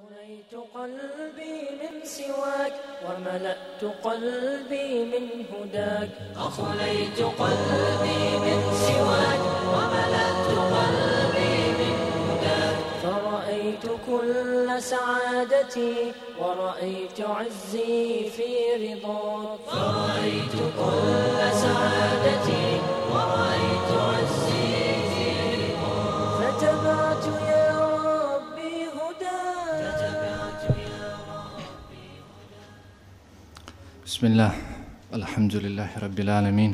أخليت قلبي من سواك وملأت قلبي من هداك. أخليت قلبي من سواك وملأت قلبي من هداك. فرأيت كل سعادتي ورأيت عزي في رضاك. فرأيت كل سعادتي بسم الله. الحمد لله رب العالمين.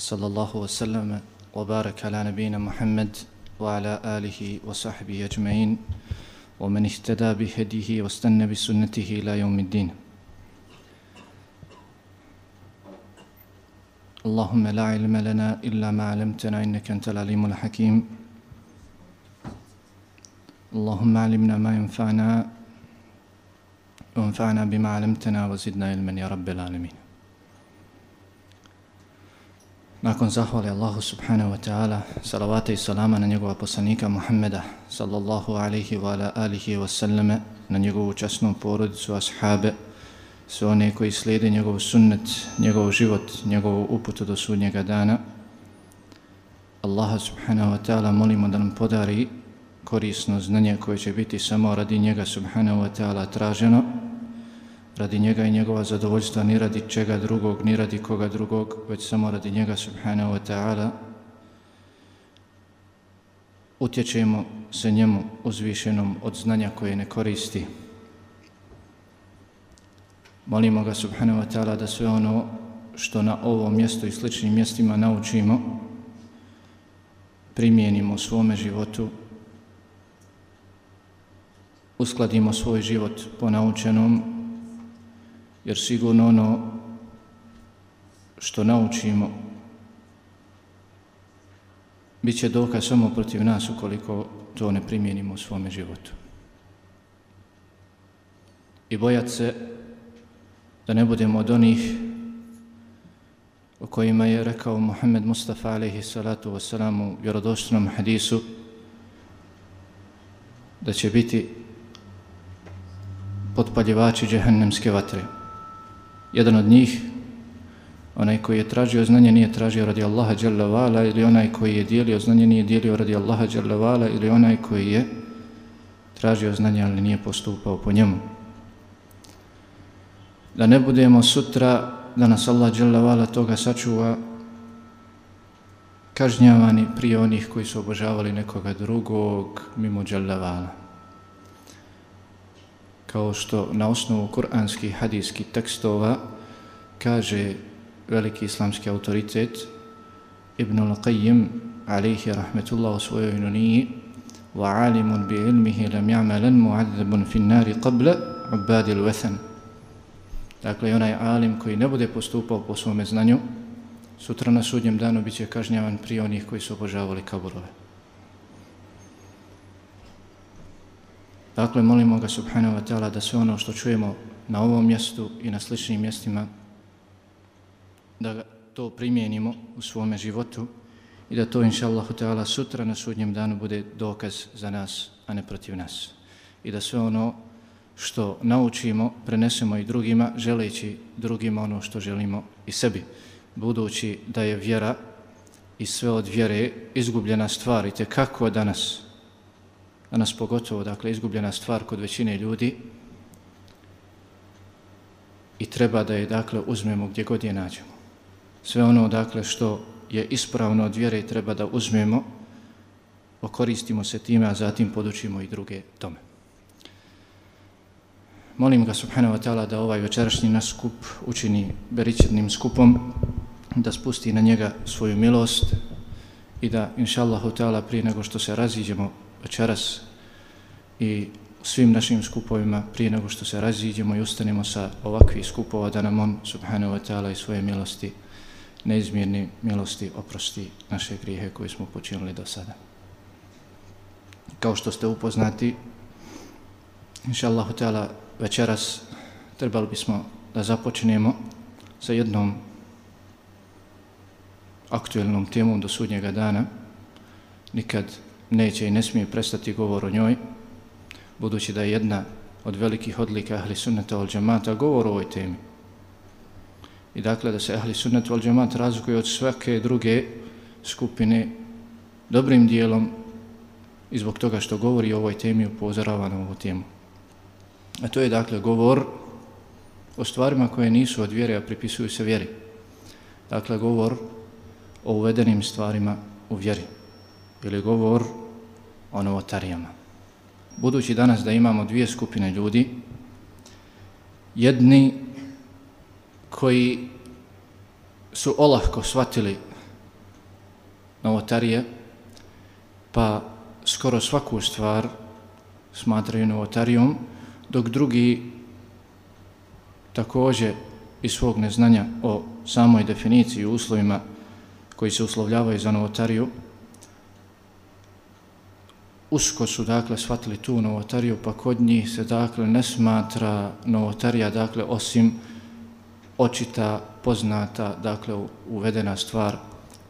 وصلى الله وسلم وبارك على نبينا محمد وعلى آله وصحبه أجمعين. ومن اهتدى بهديه واستنى بسنته إلى يوم الدين. اللهم لا علم لنا إلا ما علمتنا إنك أنت العليم الحكيم. اللهم علمنا ما ينفعنا وانفعنا بما علمتنا وزدنا علما يا رب العالمين Nakon zahvali Allahu subhanahu wa ta'ala, salavata i salama na njegova poslanika Muhammeda sallallahu alaihi wa ala alihi wa sallame, na njegovu časnu porodicu, ashabe, sve one koji slijede njegov sunnet, njegov život, njegovu uputu do sudnjega dana. Allaha subhanahu wa ta'ala molimo da nam podari korisno znanje koje će biti samo radi njega subhanahu wa ta'ala traženo, radi njega i njegova zadovoljstva, ni radi čega drugog, ni radi koga drugog, već samo radi njega subhanahu wa ta'ala. Utječemo se njemu uzvišenom od znanja koje ne koristi. Molimo ga subhanahu wa ta'ala da sve ono što na ovom mjestu i sličnim mjestima naučimo, primijenimo u svome životu, uskladimo svoj život po naučenom, jer sigurno ono što naučimo bit će dokaz samo protiv nas ukoliko to ne primijenimo u svome životu. I bojat se da ne budemo od onih o kojima je rekao Muhammed Mustafa alaihi salatu wasalam u vjerodostnom hadisu da će biti potpaljevači džehennemske vatre. Jedan od njih, onaj koji je tražio znanje, nije tražio radi Allaha dželle vala, ili onaj koji je dijelio znanje, nije dijelio radi Allaha dželle vala, ili onaj koji je tražio znanje, ali nije postupao po njemu. Da ne budemo sutra, da nas Allah dželle vala toga sačuva, kažnjavani prije onih koji su obožavali nekoga drugog mimo dželle vala kao što na osnovu kuranskih hadijskih tekstova kaže veliki islamski autoritet Ibn al-Qayyim alaihi rahmetullah u svojoj inuniji wa alimun bi ilmihi lam ja'malan mu'adzabun fin nari qabla ubadi l-wathan dakle onaj alim koji ne bude postupao po svome znanju sutra na sudnjem danu biće kažnjavan prije onih koji su obožavali kaburove. Dakle, molimo ga subhanahu wa ta'ala da sve ono što čujemo na ovom mjestu i na sličnim mjestima, da ga to primijenimo u svome životu i da to, inša Allahu ta'ala, sutra na sudnjem danu bude dokaz za nas, a ne protiv nas. I da sve ono što naučimo, prenesemo i drugima, želeći drugima ono što želimo i sebi, budući da je vjera i sve od vjere izgubljena stvar i kako danas, danas pogotovo, dakle, izgubljena stvar kod većine ljudi i treba da je, dakle, uzmemo gdje god je nađemo. Sve ono, dakle, što je ispravno od vjere treba da uzmemo, okoristimo se time, a zatim podučimo i druge tome. Molim ga, subhanahu wa ta'ala, da ovaj večerašnji nas skup učini beričetnim skupom, da spusti na njega svoju milost i da, inša Allahu ta'ala, prije nego što se raziđemo večeras i svim našim skupovima prije nego što se raziđemo i ustanemo sa ovakvih skupova da nam on subhanahu wa ta'ala i svoje milosti neizmjerni milosti oprosti naše grijehe koje smo počinili do sada. Kao što ste upoznati inša Allahu ta'ala večeras trebali bismo da započnemo sa jednom aktuelnom temom do sudnjega dana nikad neće i ne smije prestati govor o njoj, budući da je jedna od velikih odlika ahli sunnata ol džamata govor o ovoj temi. I dakle da se ahli sunnata al džemata razlikuje od svake druge skupine dobrim dijelom i zbog toga što govori o ovoj temi upozorava na ovu temu. A to je dakle govor o stvarima koje nisu od vjere, a pripisuju se vjeri. Dakle, govor o uvedenim stvarima u vjeri. Ili govor o novotarijama. Budući danas da imamo dvije skupine ljudi, jedni koji su olahko shvatili novotarije, pa skoro svaku stvar smatraju novotarijom, dok drugi također iz svog neznanja o samoj definiciji i uslovima koji se uslovljavaju za novotariju, usko su dakle shvatili tu novotariju, pa kod njih se dakle ne smatra novotarija, dakle osim očita, poznata, dakle uvedena stvar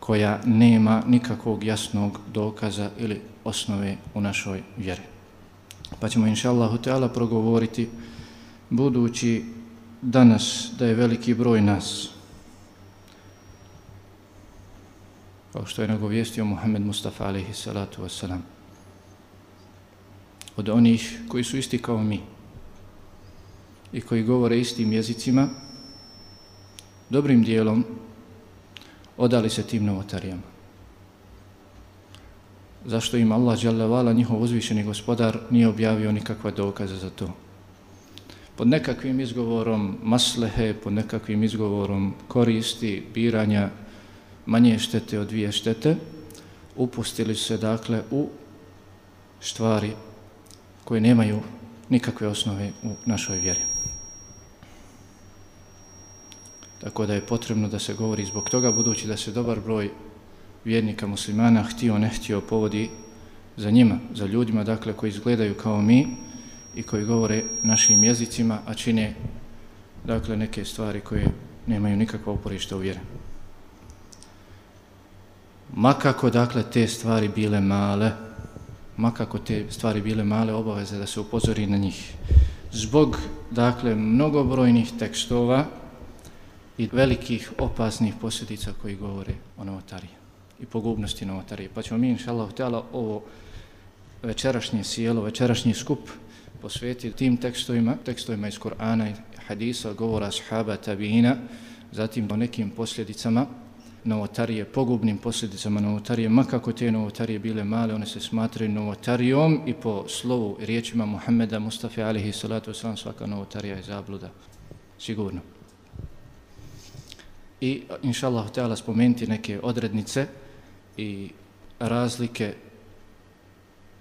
koja nema nikakvog jasnog dokaza ili osnove u našoj vjeri. Pa ćemo inša Allahu Teala progovoriti budući danas da je veliki broj nas kao što je nagovijestio Muhammed Mustafa alaihi salatu wasalam od onih koji su isti kao mi i koji govore istim jezicima dobrim dijelom odali se tim novotarijama. Zašto im Allah, Đalla njihov uzvišeni gospodar, nije objavio nikakva dokaza za to? pod nekakvim izgovorom maslehe, pod nekakvim izgovorom koristi, biranja manje štete od dvije štete, upustili se dakle u stvari koje nemaju nikakve osnove u našoj vjeri. Tako da je potrebno da se govori zbog toga, budući da se dobar broj vjernika muslimana htio, ne htio povodi za njima, za ljudima, dakle, koji izgledaju kao mi, i koji govore našim jezicima, a čine dakle neke stvari koje nemaju nikakva uporišta u vjeri. Makako dakle te stvari bile male, makako te stvari bile male obaveze da se upozori na njih. Zbog dakle mnogobrojnih tekstova i velikih opasnih posljedica koji govore o novotariji i pogubnosti novotarije. Pa ćemo mi, inša Allah, ovo večerašnje sjelo, večerašnji skup posvetiti tim tekstovima, tekstovima iz Korana i hadisa, govora ashaba, tabina, zatim o nekim posljedicama novotarije, pogubnim posljedicama novotarije, makako te novotarije bile male, one se smatraju novotarijom i po slovu i riječima Muhammeda Mustafa alihi salatu wasalam svaka novotarija je zabluda. Sigurno. I inša Allah htjela spomenuti neke odrednice i razlike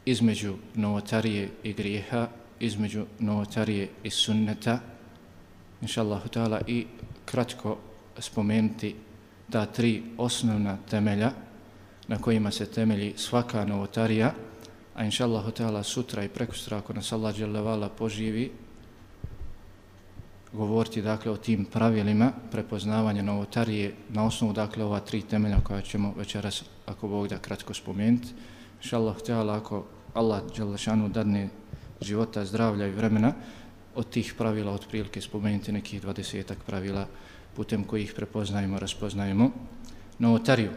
između novotarije i grijeha između novotarije i sunneta, inša Allah ta'ala, i kratko spomenuti ta tri osnovna temelja na kojima se temelji svaka novotarija, a inša Allah ta'ala sutra i prekustra, ako nas Allah dželevala poživi, govoriti dakle o tim pravilima prepoznavanja novotarije na osnovu dakle ova tri temelja koja ćemo večeras, ako Bog da kratko spomenuti. Inša Allah, ako Allah dželešanu dadne života, zdravlja i vremena, od tih pravila otprilike spomenuti nekih dvadesetak pravila putem kojih prepoznajemo, raspoznajemo novotariju.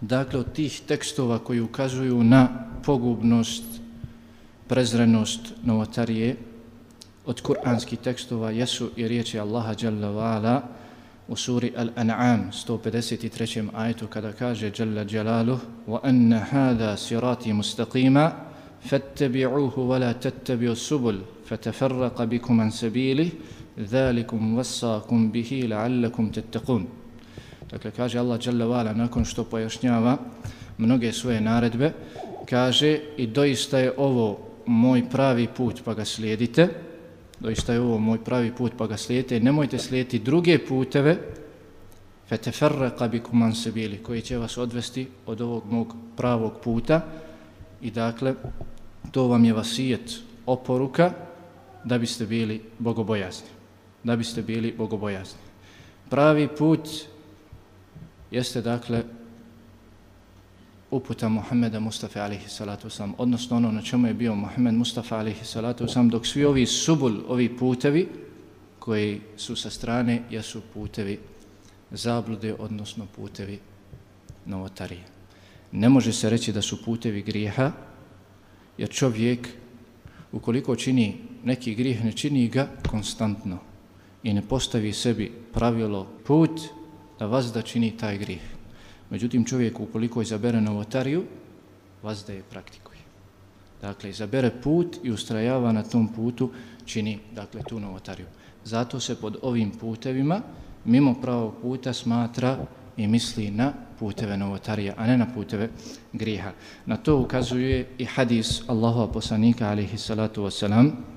Dakle, od tih tekstova koji ukazuju na pogubnost, prezrenost novotarije, od kuranskih tekstova jesu i riječi Allaha Jalla wa'ala u suri Al-An'am 153. ajetu kada kaže Jalla Jalaluh wa anna hada sirati mustaqima فاتبعوه ولا تتبعوا السبل فتفرق بكم عن سبيله ذلكم وصاكم به لعلكم تتقون Dakle, kaže Allah Jalla Vala, nakon što pojašnjava mnoge svoje naredbe, kaže i doista je ovo moj pravi put pa ga slijedite, doista je ovo moj pravi put pa ga slijedite, nemojte slijediti druge puteve, feteferraka bi kuman se bili, koji će vas odvesti od ovog mog pravog puta i dakle, to vam je vasijet oporuka da biste bili bogobojazni. Da biste bili bogobojazni. Pravi put jeste dakle uputa Muhammeda Mustafa alihi salatu sam, odnosno ono na čemu je bio Muhammed Mustafa alihi salatu sam, dok svi ovi subul, ovi putevi koji su sa strane, jesu putevi zablude, odnosno putevi novotarije. Ne može se reći da su putevi grijeha, jer čovjek, ukoliko čini neki grijeh, ne čini ga konstantno i ne postavi sebi pravilo put da vas da čini taj grih. Međutim, čovjek ukoliko izabere novotariju, vas da je praktikuje. Dakle, izabere put i ustrajava na tom putu, čini dakle, tu novotariju. Zato se pod ovim putevima, mimo pravog puta, smatra i misli na puteve novotarija, a ne na puteve griha. Na to ukazuje i hadis Allahova poslanika, alihi salatu wasalam.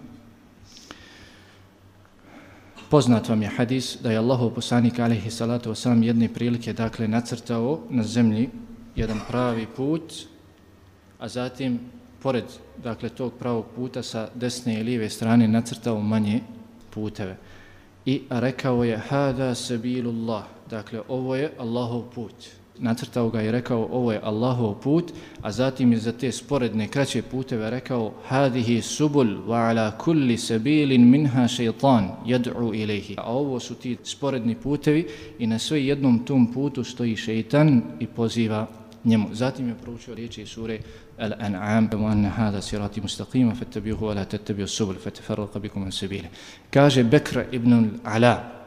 Poznat vam je hadis da je Allahov poslanik, alihi salatu wasalam, jedne prilike, dakle, nacrtao na zemlji jedan pravi put, a zatim, pored, dakle, tog pravog puta sa desne i lijeve strane, nacrtao manje puteve. I rekao je, hada sebilullah, dakle, ovo je Allahov put. Nacrtao ga i rekao, ovo je Allahov put, a zatim je za te sporedne, kraće puteve rekao, hadihi subul wa ala kulli sabilin minha shaytan yad'u ilayhi. A ovo su ti sporedni putevi i na sve jednom tom putu stoji šejtan i poziva njemu. Zatim je proučio riječi sure Al-An'am wa anna hada sirati mustaqima fattabi'uhu wa la tattabi'u subul fatafarraqa bikum an sabili. Kaže Bekr ibn al-Ala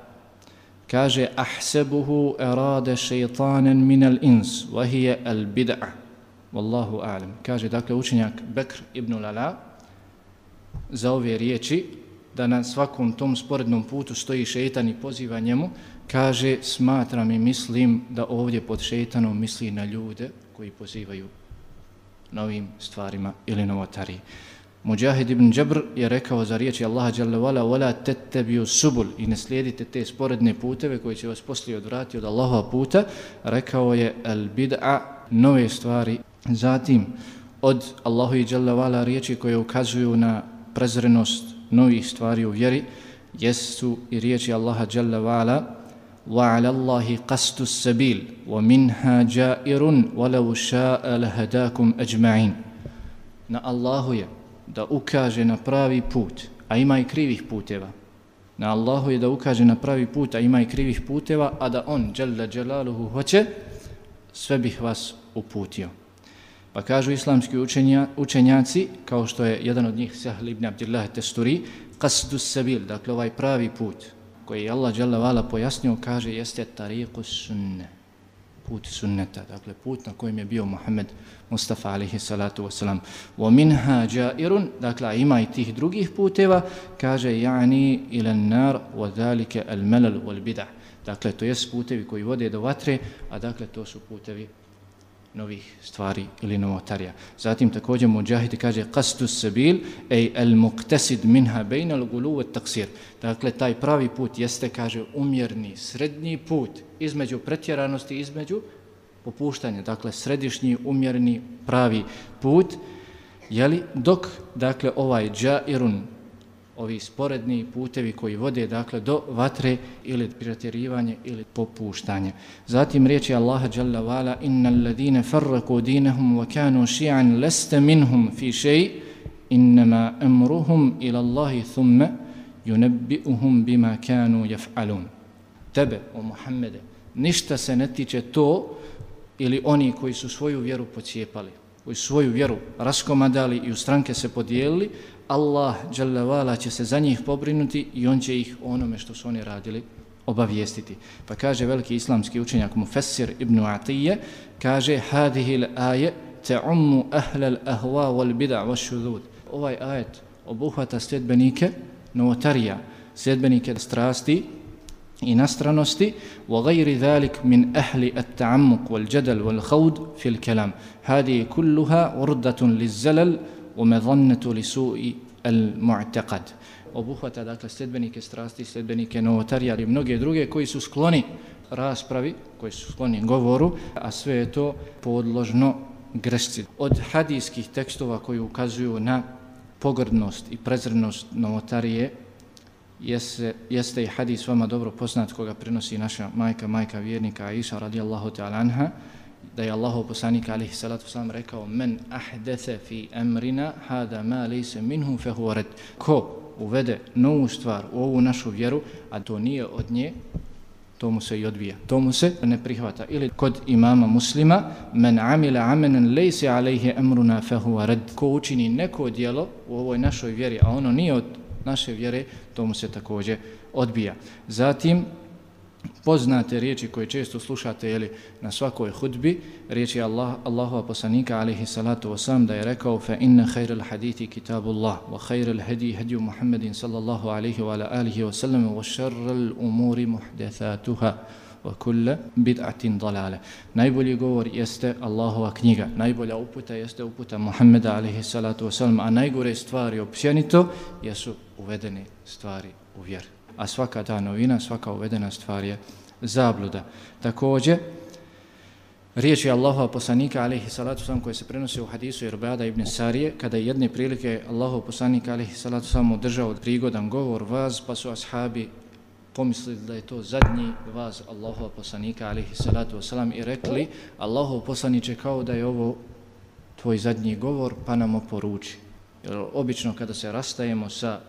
kaže ahsebuhu erade šeitanen min al-ins vahije el bid'a. Wallahu alim. Kaže dakle učenjak Bekr ibn Lala za ove riječi da na svakom tom sporednom putu stoji šeitan i poziva njemu, kaže, smatram i mislim da ovdje pod šeitanom misli na ljude koji pozivaju novim stvarima ili novotari. Mujahid ibn Džabr je rekao za riječi Allaha Jalla wala wala tattabi'u subul i ne slijedite te sporedne puteve koji će vas poslije odvrati od Allahova puta, rekao je al bid'a nove stvari. Zatim od Allahu i Jalla wala riječi koje ukazuju na prezrenost novih stvari u vjeri, jesu i riječi Allaha Jalla wala وعلى الله قصد السبيل ومنها جائر ولو شاء لهداكم أجمعين na Allahu je da ukaže na pravi put, a ima i krivih puteva. Na Allahu je da ukaže na pravi put, a ima i krivih puteva, a da on, Jalla Jalaluhu, hoće, sve bih vas uputio. Pa kažu islamski učenja, učenjaci, kao što je jedan od njih, Sahl ibn Abdillah Testuri, qasdu sabil, dakle ovaj pravi put, koji je Allah dželle vala pojasnio kaže jeste tariqus sunne put sunneta dakle put na kojem je bio Muhammed Mustafa alihi salatu vesselam wa minha ja'irun dakle ima i tih drugih puteva kaže yani ila nar wa zalika al-malal wal bid'ah. Dakle to jest putevi koji vode do vatre a dakle to su putevi novih stvari ili novotarija. Zatim također Mujahid kaže qastu sabil ej al muqtasid minha bejna al ghulu wa taqsir. Dakle taj pravi put jeste kaže umjerni srednji put između pretjeranosti između popuštanja. Dakle središnji umjerni pravi put je li dok dakle ovaj jairun ovi sporedni putevi koji vode dakle do vatre ili piratirivanje ili popuštanje. Zatim riječi Allaha dželle vala innal ladine farraqu dinahum wa kanu shi'an lasta minhum fi shay inma amruhum ila Allahi thumma yunabbi'uhum bima kanu yaf'alun. Tebe o Muhammede ništa se ne tiče to ili oni koji su svoju vjeru pocijepali koji svoju vjeru raskomadali i u stranke se podijelili, Allah dželevala će se za njih pobrinuti i on će ih onome što su oni radili obavijestiti. Pa kaže veliki islamski učenjak Mufessir ibn Atije, kaže hadihi l-aje te'ummu ahle l-ahwa wal-bida wa-šudud. Ovaj ajet obuhvata sljedbenike novotarija, sljedbenike strasti i nastranosti وغير ذلك من أهل التعمق والجدل والخوض في الكلام هذه كلها وردة للزلل ومظنة لسوء المعتقد obuhvata dakle sledbenike strasti, sledbenike novotarija i mnoge druge koji su skloni raspravi, koji su skloni govoru, a sve je to podložno grešci. Od hadijskih tekstova koji ukazuju na pogrdnost i prezrnost novotarije jeste, jeste i hadis vama dobro poznat koga prenosi naša majka, majka vjernika Aisha radijallahu ta'ala anha, da je Allahov poslanik alihi salatu wasalam rekao men ahdethe fi emrina hada ma lise minhu fehu rad Ko uvede novu stvar u ovu našu vjeru, a to nije od nje, to mu se i odbija. To mu se ne prihvata. Ili kod imama muslima, men amila amenen lejse alejhe emruna fehu rad Ko učini neko dijelo u ovoj našoj vjeri, a ono nije od naše vjere, to mu se također odbija. Zatim, poznate riječi koje često slušate jeli, na svakoj hudbi, riječi Allah, Allahova poslanika alaihi salatu wasalam da je rekao fa inna khairal hadithi kitabullah wa khairal hadi hadi Muhammedin sallallahu alaihi wa alihi wa sallam wa sharral umuri muhdathatuha wa kulla bid'atin dalale. Najbolji govor jeste Allahova knjiga. Najbolja uputa jeste uputa Muhammeda alaihi salatu wasalam, a najgore stvari općenito jesu uvedene stvari u vjeru a svaka ta novina, svaka uvedena stvar je zabluda. Također, je Allahova poslanika, alaihi salatu sam, koji se prenosi u hadisu Irbada ibn Sarije, kada je jedne prilike Allahov poslanika, alaihi salatu sam, održao prigodan govor vaz, pa su ashabi pomislili da je to zadnji vaz Allahova poslanika, alaihi salatu wasalam, i rekli, Allahov poslaniće kao da je ovo tvoj zadnji govor, pa nam oporuči. Jer obično kada se rastajemo sa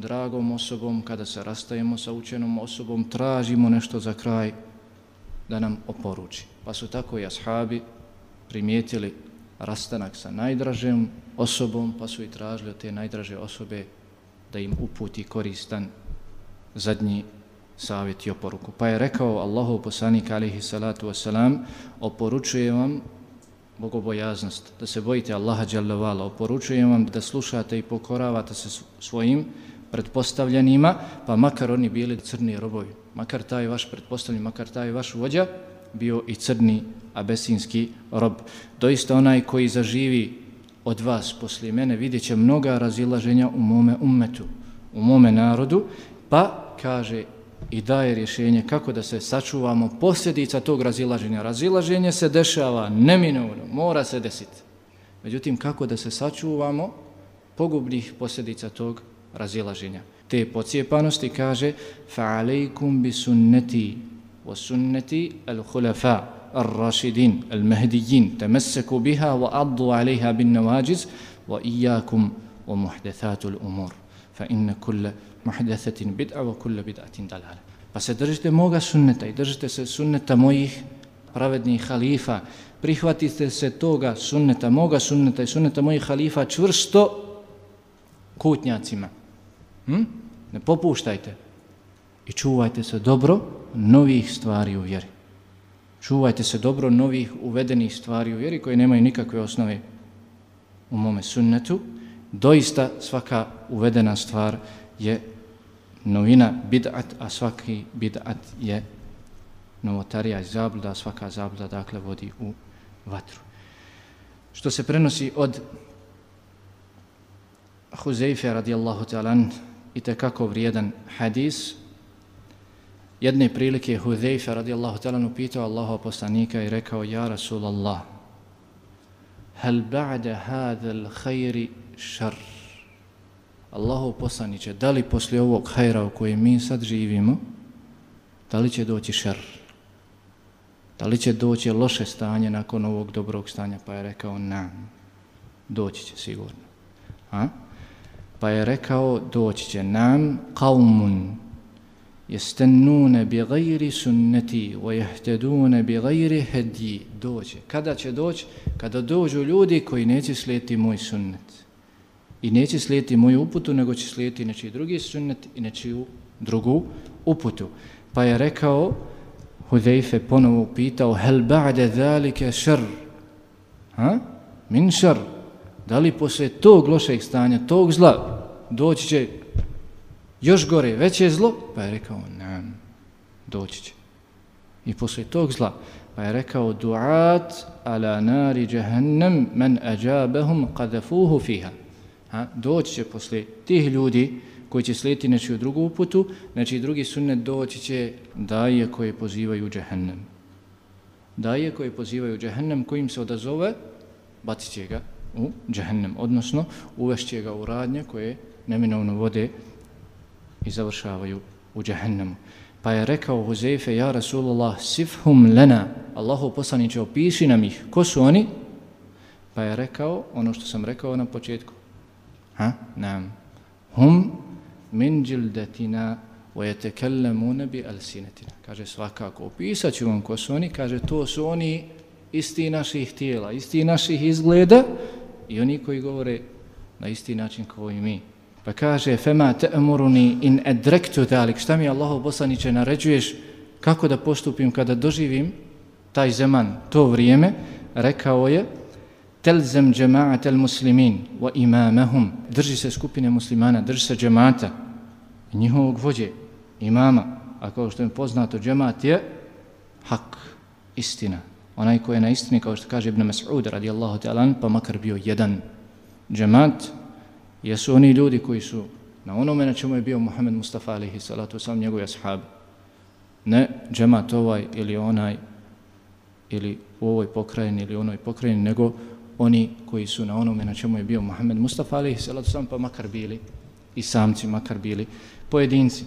dragom osobom, kada se rastajemo sa učenom osobom, tražimo nešto za kraj da nam oporuči. Pa su tako i ashabi primijetili rastanak sa najdražem osobom, pa su i tražili od te najdraže osobe da im uputi koristan zadnji savjet i oporuku. Pa je rekao Allahu poslanik alihi salatu wasalam, oporučujem vam bogobojaznost, da se bojite Allaha dželle oporučujem vam da slušate i pokoravate se svojim pretpostavljenima, pa makar oni bili crni robovi, makar taj vaš pretpostavljen, makar taj vaš vođa bio i crni abesinski rob. Doista onaj koji zaživi od vas poslije mene vidjet će mnoga razilaženja u mome ummetu, u mome narodu, pa kaže i daje rješenje kako da se sačuvamo posljedica tog razilaženja. Razilaženje se dešava neminovno, mora se desiti. Međutim, kako da se sačuvamo pogubnih posljedica tog razilaženja. Te pocijepanosti kaže فَعَلَيْكُمْ بِسُنَّتِي وَسُنَّتِ الْخُلَفَاء الرَّاشِدِينَ الْمَهْدِيِّينَ تَمَسَّكُوا بِهَا وَأَضُّوا عَلَيْهَا بِالنَّوَاجِزِ وَإِيَّاكُمْ وَمُحْدَثَاتُ الْأُمُورِ فَإِنَّ كُلَّ مُحْدَثَةٍ بِدْعَ وَكُلَّ بِدْعَةٍ دَلَالَ Pa se držite moga sunneta i držite se sunneta mojih pravednih halifa. Prihvatite se toga sunneta, moga sunneta i sunneta mojih halifa čvrsto kutnjacima. Hm? Ne popuštajte. I čuvajte se dobro novih stvari u vjeri. Čuvajte se dobro novih uvedenih stvari u vjeri koje nemaju nikakve osnove u mome sunnetu. Doista svaka uvedena stvar je novina bid'at, a svaki bid'at je novotarija i zabluda, svaka zabluda dakle vodi u vatru. Što se prenosi od Huzeyfe radijallahu ta'ala i tekako vrijedan hadis. Jedne prilike Hudejfa radijallahu ta'ala upitao Allaho poslanika i rekao Ja Rasulallah, hel ba'de hadhel hajri šar? Allaho poslaniće, da li poslije ovog hajra u kojem mi sad živimo, da li će doći šar? Da li će doći loše stanje nakon ovog dobrog stanja? Pa je rekao, na, doći će sigurno. A? Pa je rekao, doći će nam qavmun jestennune bi gajri sunneti wa jehtedune bi gajri hedji. Doće. Kada će doći? Kada dođu ljudi koji neće slijeti moj sunnet. I neće slijeti moju uputu, nego će slijeti nečiji drugi sunnet i nečiju drugu uputu. Pa je rekao, Hudejfe ponovo pitao, hel ba'de zalike šr? Ha? Min šr? Da li posle tog lošeg stanja, tog zla, doći će još gore, veće zlo? Pa je rekao, ne, doći će. I posle tog zla, pa je rekao, duat ala nari jahannam man ađabahum qadafuhu fiha. Ha? Doći će posle tih ljudi koji će slijeti nečiju drugu uputu, znači drugi sunnet doći će daje koje pozivaju jahannam. Daje koje pozivaju jahannam, kojim se odazove, bacit će ga u džehennem, odnosno uvešće ga u radnje koje neminovno vode i završavaju u džehennemu. Pa je rekao Huzeyfe, ja Rasulullah, sifhum lena, Allahu poslaniće, opiši nam ih. Ko su oni? Pa je rekao ono što sam rekao na početku. Ha? Nam. Hum min džildetina wa yatekallamuna bi alsinatina. Kaže svakako opisat ću vam ko su oni, kaže to su oni isti naših tijela, isti naših izgleda i oni koji govore na isti način kao i mi. Pa kaže fema ta'muruni in edrektu dalik, šta mi Allahu poslanice naređuješ kako da postupim kada doživim taj zaman, to vrijeme, rekao je telzem džema'at al muslimin wa imamahum, drži se skupine muslimana, drži se džemata, njihovog vođe, imama, a kao što je poznato, džemat je hak, istina. Onaj koji je na istini, kao što kaže Ibn Mas'ud, radijallahu ta'ala, pa makar bio jedan džemat, jesu oni ljudi koji su na onome na čemu je bio Muhammed Mustafa alihi salatu sam njegovi ashab. Ne džemat ovaj ili onaj ili u ovoj pokrajini ili onoj pokrajini, nego oni koji su na onome na čemu je bio Muhammed Mustafa alihi salatu sam pa makar bili i samci makar bili pojedinci.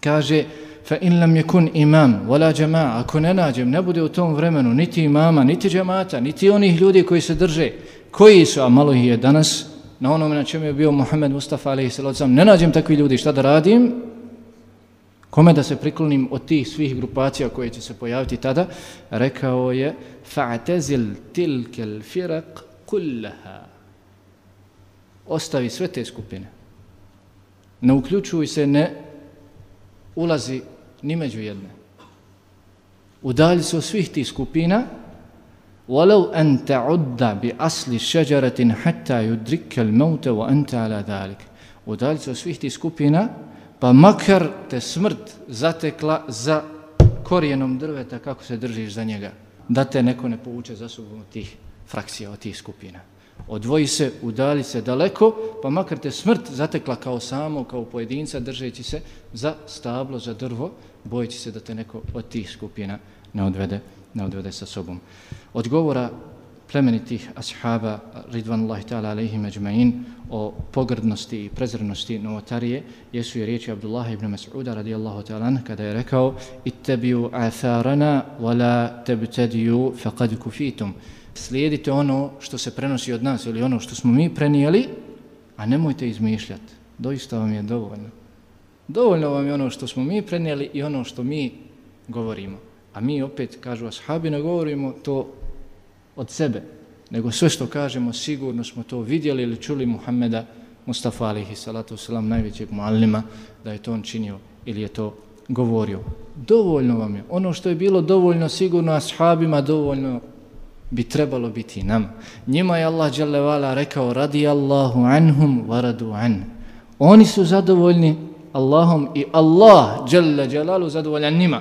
Kaže, fa in lam yakun imam wala jamaa ako ne nađem ne bude u tom vremenu niti imama niti džemata niti onih ljudi koji se drže koji su a malo ih je danas na onome na čemu je bio Muhammed Mustafa alejhi salatu ne nađem takvi ljudi šta da radim? Kome da se priklonim od tih svih grupacija koje će se pojaviti tada? Rekao je fa'tazil tilka al-firaq kullaha. Ostavi sve te skupine. Ne uključuj se, ne ulazi ni među jedne. Udalji se od svih tih skupina, وَلَوْ an تَعُدَّ bi شَجَرَةٍ حَتَّى يُدْرِكَ الْمَوْتَ al-mauta ذَلِكَ. Udalji se od svih tih skupina, pa makar te smrt zatekla za korijenom drveta kako se držiš za njega, da te neko ne povuče za sobom tih frakcija, od tih skupina odvoji se, udali se daleko, pa makar te smrt zatekla kao samo, kao pojedinca, držeći se za stablo, za drvo, bojeći se da te neko od tih skupina ne odvede, ne odvede sa sobom. Odgovora plemenitih ashaba, ridvanullahi ta'ala alaihim ajma'in, o pogrdnosti i prezrenosti novotarije, jesu je riječi Abdullah ibn Mas'uda radijallahu ta'ala kada je rekao ittabiu atharana wala tabtadiu faqad kufitum slijedite ono što se prenosi od nas ili ono što smo mi prenijeli, a nemojte izmišljati. Doista vam je dovoljno. Dovoljno vam je ono što smo mi prenijeli i ono što mi govorimo. A mi opet, kažu ashabi, ne govorimo to od sebe, nego sve što kažemo, sigurno smo to vidjeli ili čuli Muhammeda Mustafa alihi salatu wasalam, najvećeg muallima, da je to on činio ili je to govorio. Dovoljno vam je. Ono što je bilo dovoljno sigurno ashabima, dovoljno bi trebalo biti nam. Njima je Allah dželevala rekao radi Allahu anhum varadu an. Oni su zadovoljni Allahom i Allah dželle dželalu zadovoljan njima.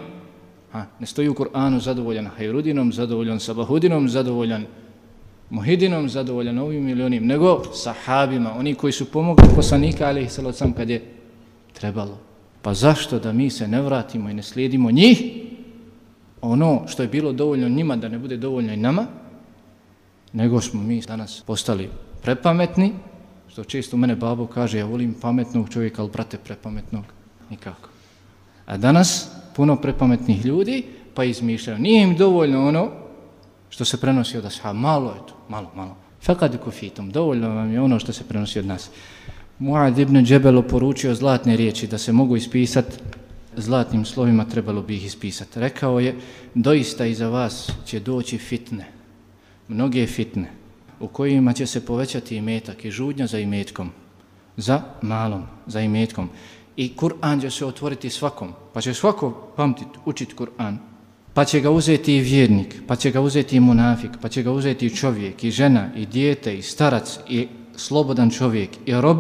Ha, ne stoji u Kur'anu zadovoljan Hajrudinom, zadovoljan Sabahudinom, zadovoljan Muhidinom, zadovoljan ovim ili onim, nego sahabima, oni koji su pomogli poslanika, ali ih sam kad je trebalo. Pa zašto da mi se ne vratimo i ne slijedimo njih, ono što je bilo dovoljno njima da ne bude dovoljno i nama, nego smo mi danas postali prepametni, što često mene babo kaže, ja volim pametnog čovjeka, ali brate prepametnog, nikako. A danas puno prepametnih ljudi, pa izmišljaju. Nije im dovoljno ono što se prenosi od ashab. Malo je to, malo, malo. Fakad kufitum, dovoljno vam je ono što se prenosi od nas. Muad ibn Džebel oporučio zlatne riječi da se mogu ispisati zlatnim slovima trebalo bi ih ispisati. Rekao je, doista iza vas će doći fitne, mnoge fitne, u kojima će se povećati imetak i žudnja za imetkom, za malom, za imetkom. I Kur'an će se otvoriti svakom, pa će svako pamtiti, učiti Kur'an, pa će ga uzeti i vjernik, pa će ga uzeti i munafik, pa će ga uzeti i čovjek, i žena, i dijete, i starac, i slobodan čovjek, i rob,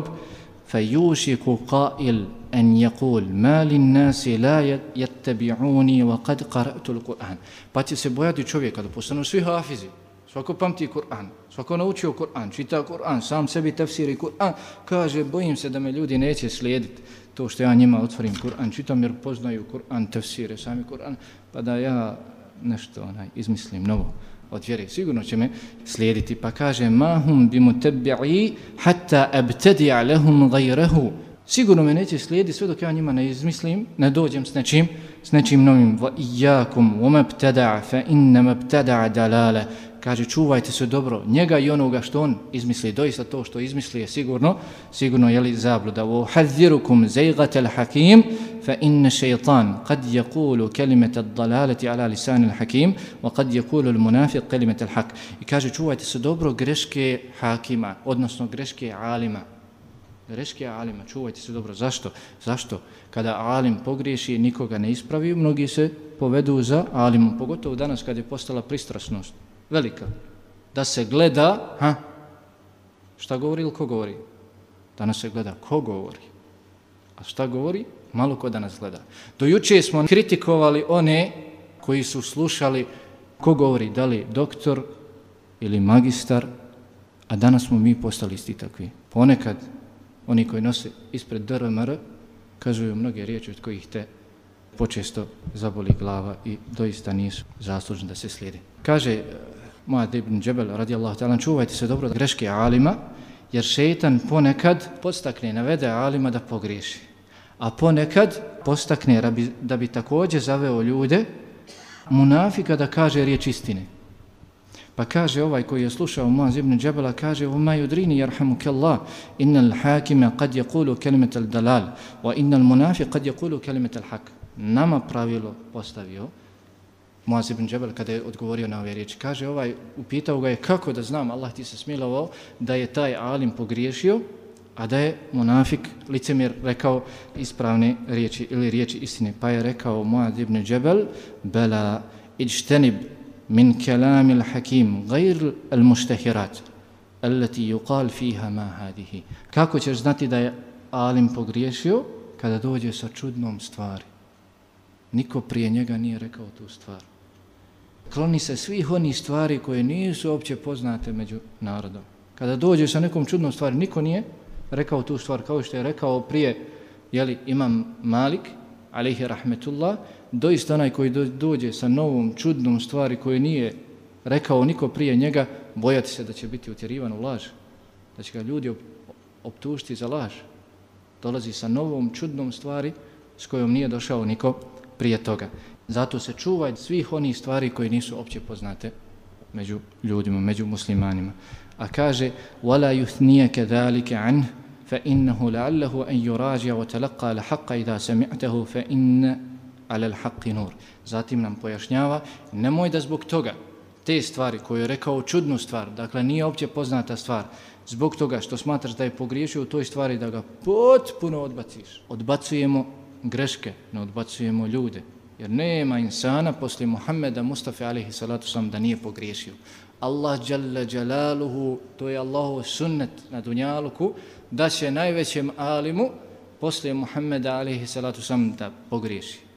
fa yušiku qa'il en yakul ma lin nasi la yattabi'uni wa qad qara'tu al-Qur'an. Pa će se bojati čovjeka da postanu ono, svi hafizi. Svako pamti Kur'an, svako naučio Kur'an, čita Kur'an, sam sebi tefsiri Kur'an, kaže bojim se da me ljudi neće slijediti to što ja njima otvorim Kur'an, čitam jer poznaju Kur'an, tefsire, sami Kur'an, pa da ja nešto onaj, izmislim novo od vjere, sigurno će me slijediti. Pa kaže, ma hum bi mu tebi'i hatta abtadi'a lehum gajrehu, Sigurno me neće slijedi sve dok ja njima ne izmislim, ne dođem s nečim, s nečim novim. Va iyakum wa fa inna mabtada dalala. Kaže čuvajte se dobro njega i onoga što on izmisli. Doista to što izmisli je sigurno, sigurno je li zabluda. Wa hadhirukum zaygat al-hakim fa inna shaytan qad yaqulu kalimat ad-dalalati ala lisan al-hakim wa qad yaqulu al-munafiq kalimat al-haq. I kaže čuvajte se dobro greške hakima, odnosno greške alima greške alima, čuvajte se dobro. Zašto? Zašto? Kada alim pogriješi, nikoga ne ispravi, mnogi se povedu za alimom, pogotovo danas kad je postala pristrasnost, velika, da se gleda, ha, šta govori ili ko govori? Danas se gleda ko govori. A šta govori? Malo ko danas gleda. Do juče smo kritikovali one koji su slušali ko govori, da li doktor ili magistar, a danas smo mi postali isti takvi. Ponekad oni koji nose ispred DRMR, kažuju mnoge riječi od kojih te počesto zaboli glava i doista nisu zaslužni da se slijedi. Kaže eh, Muad Moja ibn Džebel, radijallahu ta'ala, čuvajte se dobro greške alima, jer šeitan ponekad postakne, navede alima da pogriješi. A ponekad postakne da bi, da bi također zaveo ljude, munafika da kaže riječ istine. Pa kaže ovaj koji je slušao Muaz ibn Džabela, kaže u ma yudrini yarhamu Allah, innal hakime kad je kulu kelimet al dalal, wa innal munafi kad je kulu kelimet al hak. Nama pravilo postavio Muaz ibn Džabal kada je odgovorio na ove riječi. Kaže ovaj, upitao ga je kako da znam, Allah ti se smilovao, da je taj alim pogriješio, a da je munafik licemir rekao ispravne riječi ili riječi istine. Pa je rekao Muaz ibn Džabel, bela ičtenib من كلام الحكيم غير المشتهرات التي يقال فيها ما هذه kako ćeš znati da je alim pogriješio kada dođe sa čudnom stvari niko prije njega nije rekao tu stvar kloni se svih onih stvari koje nisu opće poznate među narodom kada dođe sa nekom čudnom stvari niko nije rekao tu stvar kao što je rekao prije jeli, imam Malik alaihi rahmetullah doista onaj koji dođe sa novom čudnom stvari koju nije rekao niko prije njega, bojati se da će biti utjerivan u laž, da će ga ljudi optušiti za laž. Dolazi sa novom čudnom stvari s kojom nije došao niko prije toga. Zato se čuvaj svih onih stvari koje nisu opće poznate među ljudima, među muslimanima. A kaže, وَلَا يُثْنِيَكَ ذَلِكَ عَنْهُ فَإِنَّهُ لَعَلَّهُ أَنْ يُرَاجِيَ وَتَلَقَّى لَحَقَّ إِذَا سَمِعْتَهُ فَإِنَّ alel haqqi nur. Zatim nam pojašnjava, nemoj da zbog toga te stvari koje je rekao čudnu stvar, dakle nije opće poznata stvar, zbog toga što smatraš da je pogriješio u toj stvari da ga potpuno odbaciš. Odbacujemo greške, ne odbacujemo ljude. Jer nema insana poslije Muhammeda Mustafa alihi salatu sam da nije pogriješio. Allah jalla jalaluhu, to je Allahov sunnet na dunjaluku, da će najvećem alimu poslije Muhammeda alihi salatu sam da pogriješi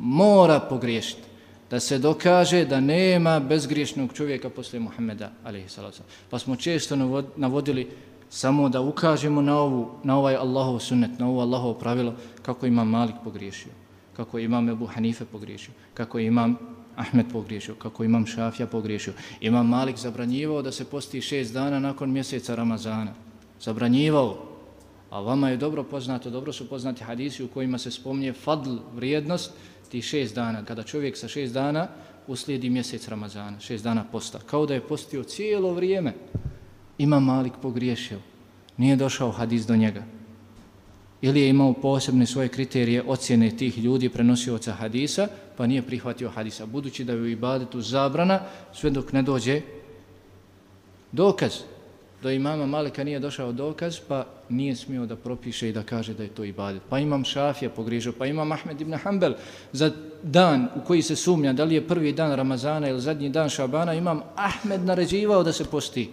mora pogriješiti. Da se dokaže da nema bezgriješnog čovjeka posle Muhammeda, alaihissalatu Pa smo često navodili samo da ukažemo na, ovu, na ovaj Allahov sunnet, na ovo Allahov pravilo, kako imam Malik pogriješio, kako imam Ebu Hanife pogriješio, kako imam Ahmed pogriješio, kako imam Šafja pogriješio. Imam Malik zabranjivao da se posti šest dana nakon mjeseca Ramazana. Zabranjivao. A vama je dobro poznato, dobro su poznati hadisi u kojima se spomnije fadl, vrijednost, ti šest dana, kada čovjek sa šest dana uslijedi mjesec Ramazana, šest dana posta, kao da je postio cijelo vrijeme, ima Malik pogriješio, nije došao hadis do njega. Ili je imao posebne svoje kriterije ocjene tih ljudi, prenosioca hadisa, pa nije prihvatio hadisa, budući da je u ibadetu zabrana, sve dok ne dođe dokaz do imama Malika nije došao dokaz, pa nije smio da propiše i da kaže da je to ibadet. Pa imam Šafija pogrižio, pa imam Ahmed ibn Hanbel za dan u koji se sumnja, da li je prvi dan Ramazana ili zadnji dan Šabana, imam Ahmed naređivao da se posti.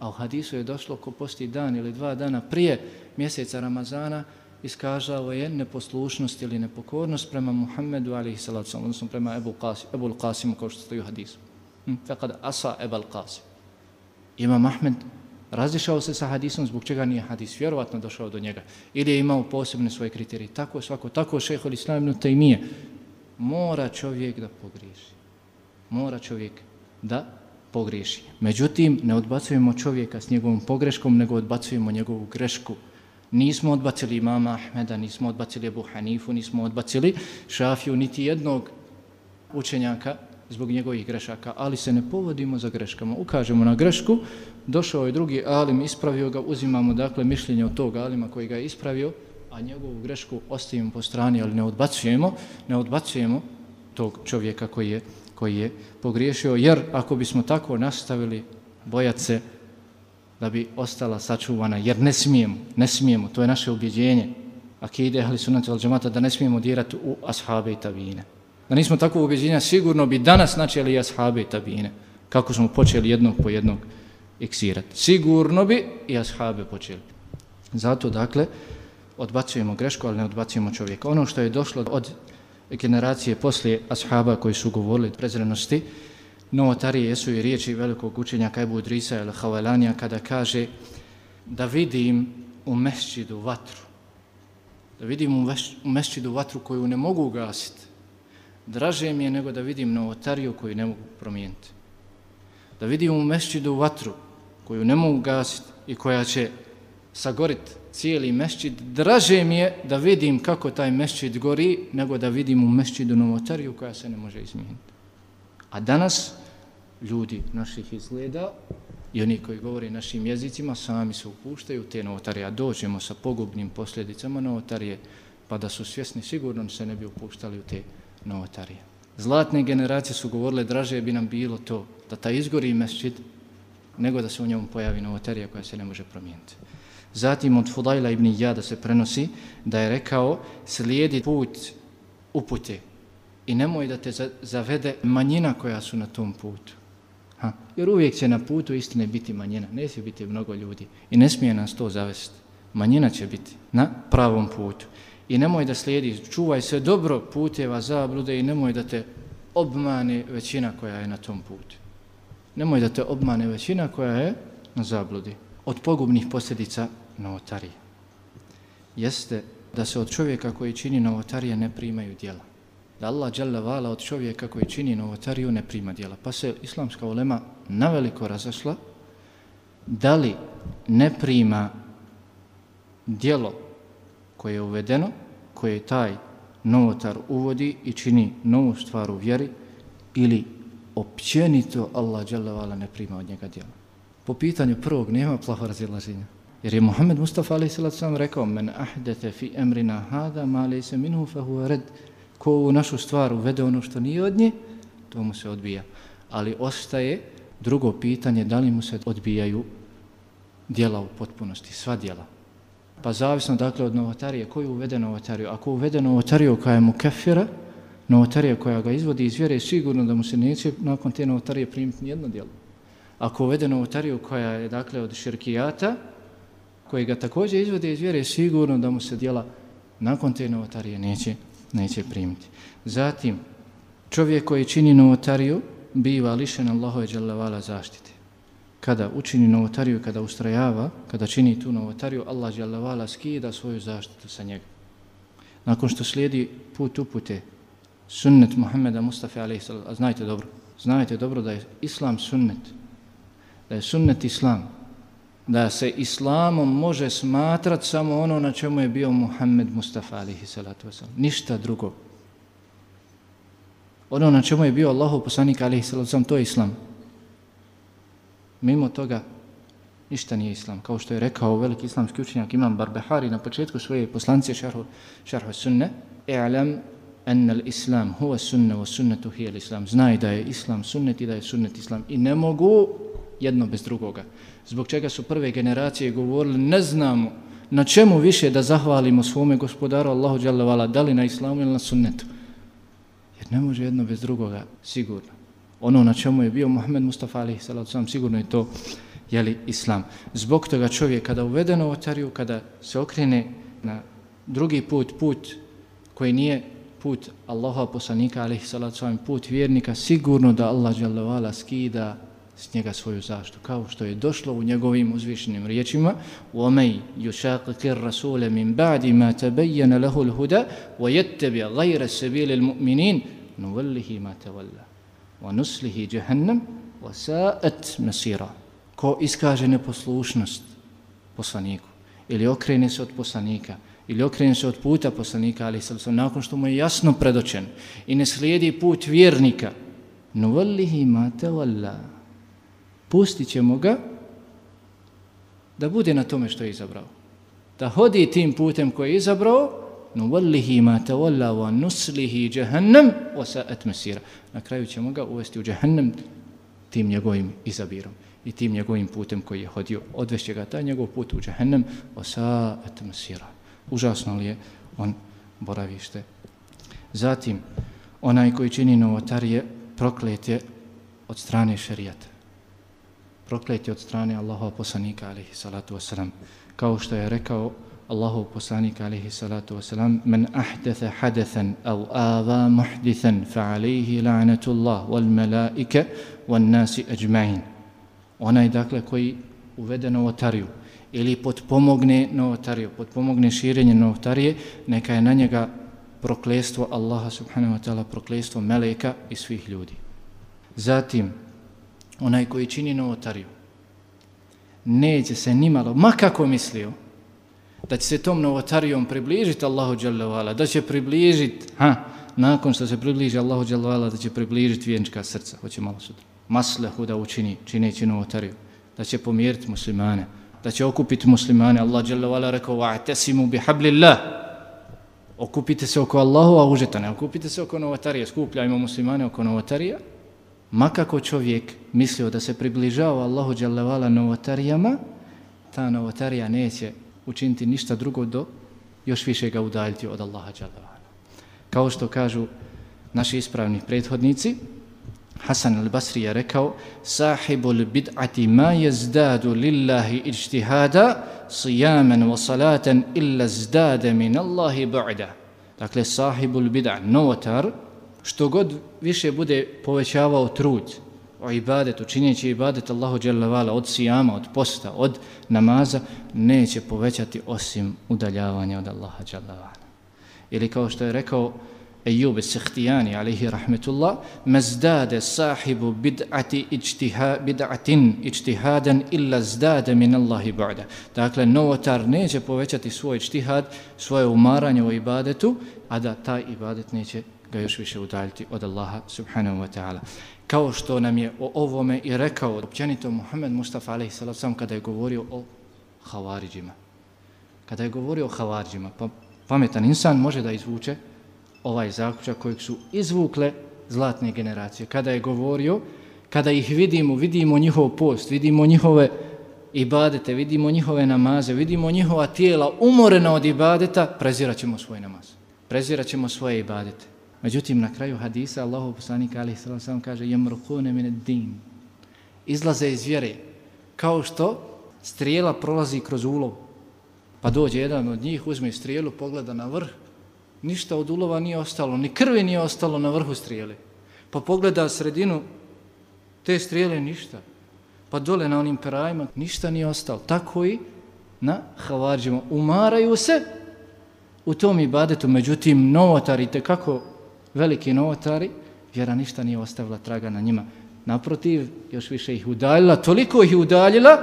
A u hadisu je došlo ko posti dan ili dva dana prije mjeseca Ramazana, iskazao je neposlušnost ili nepokornost prema Muhammedu alaihi salatu odnosno prema Ebu, Qasim, Ebu Qasimu, kao što stoji u hadisu. Hm, Fekad asa Ebu Qasim. Imam Ahmed razišao se sa hadisom, zbog čega nije hadis vjerovatno došao do njega. Ili je imao posebne svoje kriterije. Tako svako, tako šehol islam ibn Taymiye. Mora čovjek da pogriješi. Mora čovjek da pogriješi. Međutim, ne odbacujemo čovjeka s njegovom pogreškom, nego odbacujemo njegovu grešku. Nismo odbacili imama Ahmeda, nismo odbacili Abu Hanifu, nismo odbacili Šafiju, niti jednog učenjaka zbog njegovih grešaka, ali se ne povodimo za greškama. Ukažemo na grešku, došao je drugi alim, ispravio ga, uzimamo dakle mišljenje od tog alima koji ga je ispravio, a njegovu grešku ostavimo po strani, ali ne odbacujemo, ne odbacujemo tog čovjeka koji je, koji je pogriješio, jer ako bismo tako nastavili bojat se da bi ostala sačuvana, jer ne smijemo, ne smijemo, to je naše ubjeđenje, akide ahli su al džemata, da ne smijemo dirati u ashabe i tavine. Da nismo tako ubeđenja, sigurno bi danas načeli i ashabe i tabine, kako smo počeli jednog po jednog iksirati. Sigurno bi i ashabe počeli. Zato, dakle, odbacujemo grešku, ali ne odbacujemo čovjeka. Ono što je došlo od generacije poslije ashaba koji su govorili prezrenosti, novotarije jesu i riječi velikog učenja Kajbu Drisa ili Havalanija kada kaže da vidim u mešćidu vatru, da vidim u mešćidu vatru koju ne mogu ugasiti, draže mi je nego da vidim novotariju koju ne mogu promijeniti. Da vidim u mešćidu vatru koju ne mogu gasiti i koja će sagoriti cijeli mešćid, draže mi je da vidim kako taj mešćid gori nego da vidim u mešćidu novotariju koja se ne može izmijeniti. A danas ljudi naših izgleda i oni koji govori našim jezicima sami se upuštaju te novotarije, a dođemo sa pogubnim posljedicama novotarije, pa da su svjesni, sigurno se ne bi upuštali u te novotarije. Zlatne generacije su govorile, draže bi nam bilo to da ta izgori mesčid, nego da se u njemu pojavi novotarija koja se ne može promijeniti. Zatim od Fudajla ibn Jada se prenosi da je rekao, slijedi put upute i nemoj da te zavede manjina koja su na tom putu. Ha? Jer uvijek će na putu istine biti manjina, ne će biti mnogo ljudi i ne smije nas to zavesti. Manjina će biti na pravom putu. I nemoj da slijedi, čuvaj se dobro puteva zablude i nemoj da te obmane većina koja je na tom putu. Nemoj da te obmane većina koja je na zabludi. Od pogubnih posljedica novotarije jeste da se od čovjeka koji čini novotarije ne primaju djela da Allah dželle vala od čovjeka koji čini novotariju ne prima djela. Pa se islamska ulema naveliko razašla da li ne prima djelo koje je uvedeno, koje taj novotar uvodi i čini novu stvar u vjeri ili općenito Allah dželle vala ne prima od njega djela. Po pitanju prvog nema plaho razilaženja. Jer je Muhammed Mustafa alaihi rekao men ahdete fi emrina hada ma lejse minhu fa huwa red ko u našu stvar uvede ono što nije od nje, to mu se odbija. Ali ostaje drugo pitanje, da li mu se odbijaju djela u potpunosti, sva djela. Pa zavisno dakle od novotarije, koji uvede novotariju? Ako uvede novotariju koja je mu kefira, novotarija koja ga izvodi iz vjere, sigurno da mu se neće nakon te novotarije primiti nijedno djelo. Ako uvede novotariju koja je dakle od širkijata, koji ga također izvodi iz vjere, sigurno da mu se djela nakon te novotarije neće neće primiti. Zatim, čovjek koji čini novotariju biva lišen Allahove dželevala zaštite. Kada učini novotariju, kada ustrajava, kada čini tu novotariju, Allah dželevala skida svoju zaštitu sa njega. Nakon što slijedi put upute, sunnet Muhammeda Mustafa a.s. A znajte dobro, znajte dobro da je islam sunnet, da je sunnet islam, da se islamom može smatrat samo ono na čemu je bio Muhammed Mustafa alihi salatu wasalam. Ništa drugo. Ono na čemu je bio Allahov poslanik alihi salatu wasalam, to je islam. Mimo toga, ništa nije islam. Kao što je rekao veliki islamski učenjak Imam Barbehari na početku svoje poslancije šarhu, šarhu sunne, i'lam anna al-islam huwa sunna wa sunnetu hiya al-islam. Znaj da je islam sunnet i da je sunnet islam. I ne mogu jedno bez drugoga zbog čega su prve generacije govorili, ne znamo na čemu više da zahvalimo svome gospodaru Allahu dželle da li na islamu ili na sunnetu. Jer ne može jedno bez drugoga, sigurno Ono na čemu je bio Muhammed Mustafa alejhi salatu sam sigurno je to je li islam. Zbog toga čovjek kada uvede novotariju, kada se okrene na drugi put, put koji nije put Allaha poslanika alejhi salatu sam put vjernika, sigurno da Allah dželle skida s njega svoju zaštu, kao što je došlo u njegovim uzvišenim riječima وَمَيْ يُشَاقِكِ الرَّسُولَ مِنْ بَعْدِ مَا تَبَيَّنَ لَهُ الْهُدَى وَيَتَّبِعَ غَيْرَ السَّبِيلِ الْمُؤْمِنِينَ نُوَلِّهِ مَا تَوَلَّ وَنُسْلِهِ جَهَنَّمْ وَسَاءَتْ مَسِيرًا Ko iskaže neposlušnost poslaniku ili okrene se od poslanika, ili okrene se od puta poslanika, ali sam nakon što mu je jasno predočen i ne slijedi put vjernika, nuvallihi ma tawalla. Pustit ćemo ga da bude na tome što je izabrao. Da hodi tim putem koji je izabrao, nuvallihi ma tawalla wa nuslihi jahannam wa sa'at masira. Na kraju ćemo ga uvesti u jahannam tim njegovim izabirom i tim njegovim putem koji je hodio. Odvešće ga taj njegov put u jahannam wa sa'at masira. Užasno li je on boravište. Zatim, onaj koji čini novotarije, proklet je od strane šerijata. Proklet je od strane Allahova poslanika, alihi salatu wasalam. Kao što je rekao Allahov poslanik alaihi salatu wasalam men ahdatha hadathan au ava muhdithan fa alaihi la'natullah wal malaike wal nasi ajma'in onaj dakle koji uvede novotariju ili potpomogne novotariju, potpomogne širenje novotarije, neka je na njega proklestvo Allaha subhanahu wa ta'ala, proklestvo meleka i svih ljudi. Zatim, onaj koji čini novotariju, neće se nimalo, ma kako mislio, da će se tom novotarijom približiti Allahu Đalavala, da će približiti, ha, nakon što se približi Allahu Đalavala, da će približiti vjenčka srca, hoće malo sutra, maslehu da učini, čineći novotariju, da će pomjeriti muslimane, da će okupiti muslimane, Allah Đalavala rekao, va'tesimu bihablillah, okupite se oko Allahu, a užeta ne, okupite se oko novotarije, skupljajmo muslimane oko novotarija, makako čovjek mislio da se približava Allahu Đalavala novotarijama, ta novotarija neće učiniti ništa drugo do još više ga udaljiti od Allaha dželle Kao što kažu naši ispravni prethodnici, Hasan al-Basri je rekao sahibul bid'ati ma yazdadu lillahi ijtihada sijamen wa salaten illa zdade min Allahi ba'da. Dakle, sahibul bid'a, novotar, što god više bude povećavao trud, o ibadetu, činjeći ibadet Allahu Đalla od sijama, od posta, od namaza, neće povećati osim udaljavanja od Allaha Đalla Ili kao što je rekao Ejube Sehtijani, alihi rahmetullah, mezdade sahibu bid'ati ičtiha, bid'atin ijtihadan illa zdade min Allahi ba'da. Dakle, novotar neće povećati svoj ijtihad, svoje umaranje u ibadetu, a da taj ibadet neće ga još više udaljiti od Allaha subhanahu wa ta'ala kao što nam je o ovome i rekao općenito Muhammed Mustafa alaihi sallam kada je govorio o havariđima. Kada je govorio o havariđima, pa pametan insan može da izvuče ovaj zaključak kojeg su izvukle zlatne generacije. Kada je govorio, kada ih vidimo, vidimo njihov post, vidimo njihove ibadete, vidimo njihove namaze, vidimo njihova tijela umorena od ibadeta, prezirat ćemo svoj namaz. Prezirat ćemo svoje ibadete. Međutim, na kraju hadisa Allahu poslanika alaihi sallam sallam kaže jemrukune mine din. Izlaze iz vjere. Kao što strijela prolazi kroz ulov. Pa dođe jedan od njih, uzme strijelu, pogleda na vrh. Ništa od ulova nije ostalo, ni krvi nije ostalo na vrhu strijele. Pa pogleda sredinu te strijele, ništa. Pa dole na onim perajima, ništa nije ostalo. Tako i na havarđima. Umaraju se u tom ibadetu, međutim, novotari kako veliki novotari, vjera ništa nije ostavila traga na njima. Naprotiv, još više ih udaljila, toliko ih udaljila,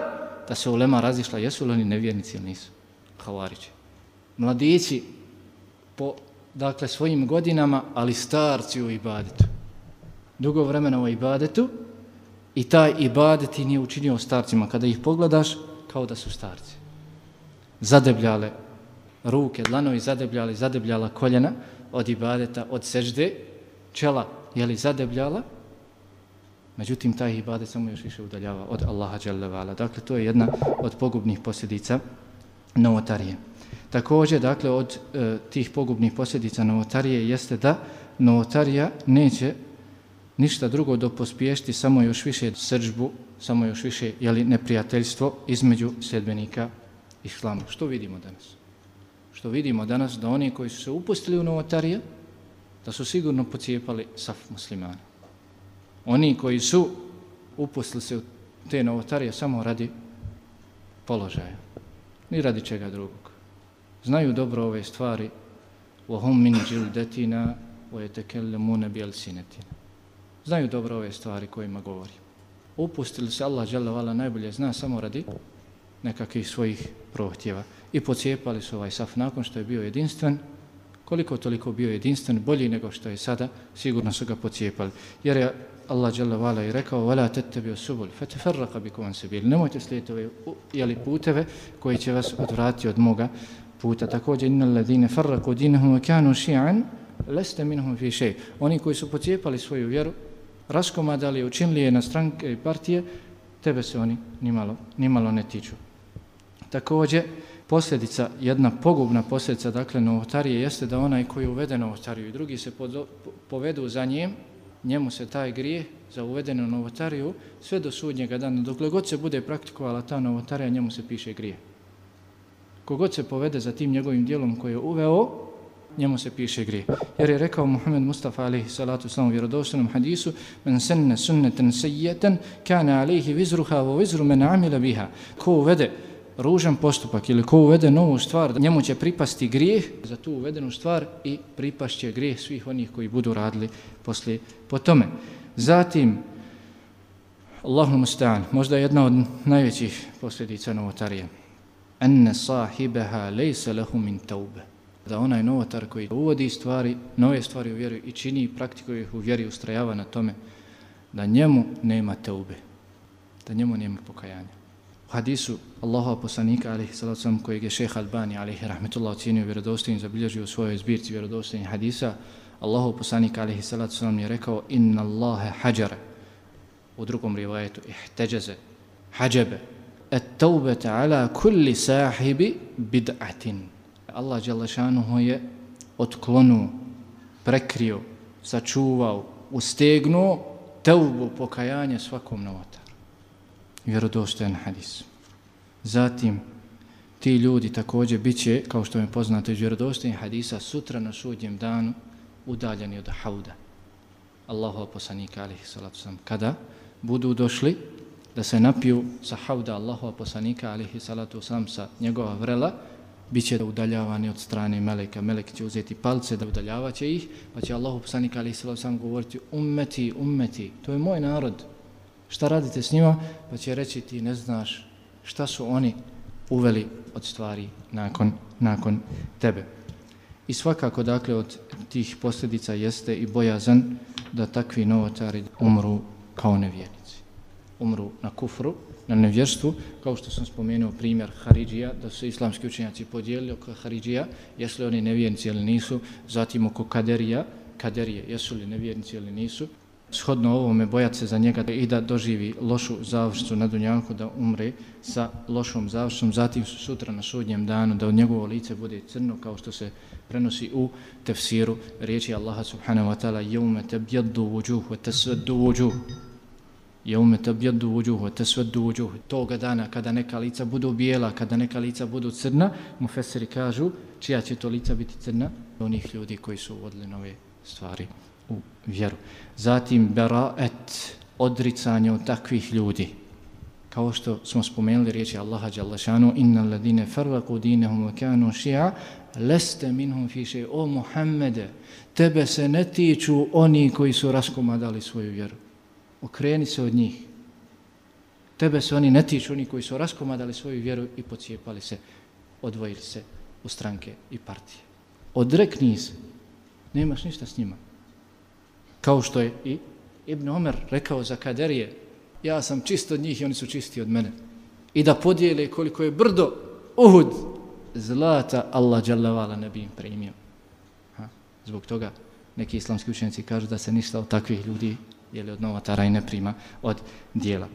da se ulema razišla, jesu li oni nevjernici ili nisu? Havarići. Mladići po dakle, svojim godinama, ali starci u ibadetu. Dugo vremena u ibadetu i taj ibadet nije učinio starcima. Kada ih pogledaš, kao da su starci. Zadebljale ruke, dlanovi zadebljali, zadebljala koljena, od ibadeta, od sežde, čela je li zadebljala, međutim taj ibadet samo još više udaljava od Allaha dželevala. Dakle, to je jedna od pogubnih posljedica novotarije. Također, dakle, od e, tih pogubnih posljedica novotarije jeste da novotarija neće ništa drugo do pospješti samo još više sržbu, samo još više jeli, neprijateljstvo između sljedbenika islama. Što vidimo danas? što vidimo danas da oni koji su se upustili u novotarije, da su sigurno pocijepali saf muslimana. Oni koji su upustili se u te novotarije samo radi položaja, ni radi čega drugog. Znaju dobro ove stvari, وَهُمْ مِنْ جِلْدَتِنَا وَيَتَكَلَّمُونَ بِيَلْسِنَتِنَا Znaju dobro ove stvari kojima govori. Upustili se Allah, Allah najbolje zna samo radi nekakvih svojih prohtjeva i pocijepali su ovaj saf nakon što je bio jedinstven, koliko toliko bio jedinstven, bolji nego što je sada, sigurno su ga pocijepali. Jer je Allah dželle vala i rekao: "Wala tattabi'u subul fatafarraqa bikum an sabil." Nemojte slijediti ove jeli puteve koji će vas odvratiti od moga puta. Također innal ladine farraqu dinahum wa kanu shi'an lasta minhum fi shay. Oni koji su pocijepali svoju vjeru, raskomadali, učinili je na stranke i partije, tebe se oni nimalo, nimalo ne tiču. Također, posljedica, jedna pogubna posljedica, dakle, novotarije, jeste da onaj koji uvede novotariju i drugi se podo, povedu za njim, njemu se taj grije za uvedenu novotariju sve do sudnjega dana. Dokle god se bude praktikovala ta novotarija, njemu se piše grije. Kogod se povede za tim njegovim dijelom koje je uveo, njemu se piše grije. Jer je rekao Muhammed Mustafa alaihi salatu sallam u vjerodostojnom hadisu men senne sunneten sejjeten kane alaihi vizruha vo vizru men amila biha. Ko uvede ružan postupak ili ko uvede novu stvar, njemu će pripasti grijeh za tu uvedenu stvar i pripašće grijeh svih onih koji budu radili poslije po tome. Zatim, Allahu musta'an, možda jedna od najvećih posljedica novotarije. Enne sahibeha lejse lehu min taube. Da onaj novotar koji uvodi stvari, nove stvari u vjeru i čini i praktikuje ih u vjeri, ustrajava na tome, da njemu nema teube, Da njemu nema pokajanja hadisu Allahova poslanika alejhi salatu sam kojeg je Šejh Albani alejhi rahmetullah ocjenio vjerodostojnim zabilježio u svojoj zbirci vjerodostojnih hadisa Allahu poslanik alejhi salatu sam je rekao inna Allaha hajara u drugom rivajetu ihtajaza hađebe at-taubata ala kulli sahibi bid'atin Allah dželle je otklonu prekrio sačuvao ustegnuo teubu pokajanje svakom novotaru vjerodostojan hadis. Zatim, ti ljudi također bit će, kao što je poznato iz vjerodostojnih hadisa, sutra na sudnjem danu udaljeni od hauda. Allahu poslanika alihi salatu sam. Kada budu došli da se napiju sa hauda Allahu poslanika alihi salatu sam sa njegova vrela, bit će udaljavani od strane meleka. Melek će uzeti palce da udaljavaće ih, pa će Allahu poslanik, alihi salatu sam govoriti ummeti, ummeti, to je moj narod, šta radite s njima, pa će reći ti ne znaš šta su oni uveli od stvari nakon, nakon tebe. I svakako, dakle, od tih posljedica jeste i bojazan da takvi novotari umru kao nevjernici. Umru na kufru, na nevjerstvu, kao što sam spomenuo primjer Haridžija, da su islamski učenjaci podijelili oko Haridžija, jesu li oni nevjernici ili nisu, zatim oko Kaderija, Kaderije, jesu li nevjernici ili nisu, shodno ovome bojat se za njega i da doživi lošu završcu na Dunjanku, da umre sa lošom završcom, zatim sutra na sudnjem danu da od njegovo lice bude crno kao što se prenosi u tefsiru riječi Allaha subhanahu wa ta'ala jevme te bjeddu vuđuh te sveddu vuđuh jevme te bjeddu vuđuh te sveddu vuđuh toga dana kada neka lica budu bijela, kada neka lica budu crna, mu feseri kažu čija će to lica biti crna? Onih ljudi koji su uvodili nove stvari u vjeru. Zatim beraet, odricanje od takvih ljudi. Kao što smo spomenuli riječi Allaha Đalašanu, inna ladine farlaku dinehum kanu šija, leste minhum fiše, o Muhammede, tebe se ne tiču oni koji su raskomadali svoju vjeru. Okreni se od njih. Tebe se oni ne tiču oni koji su raskomadali svoju vjeru i pocijepali se, odvojili se u stranke i partije. Odrekni se, nemaš ništa s njima. Kao što je i Ibn Omer rekao za kaderije, ja sam čist od njih i oni su čisti od mene. I da podijele koliko je brdo Uhud zlata Allah džalavala ne bi im primio. Ha? Zbog toga neki islamski učenici kažu da se ništa od takvih ljudi ili od novotara i ne prima od dijela.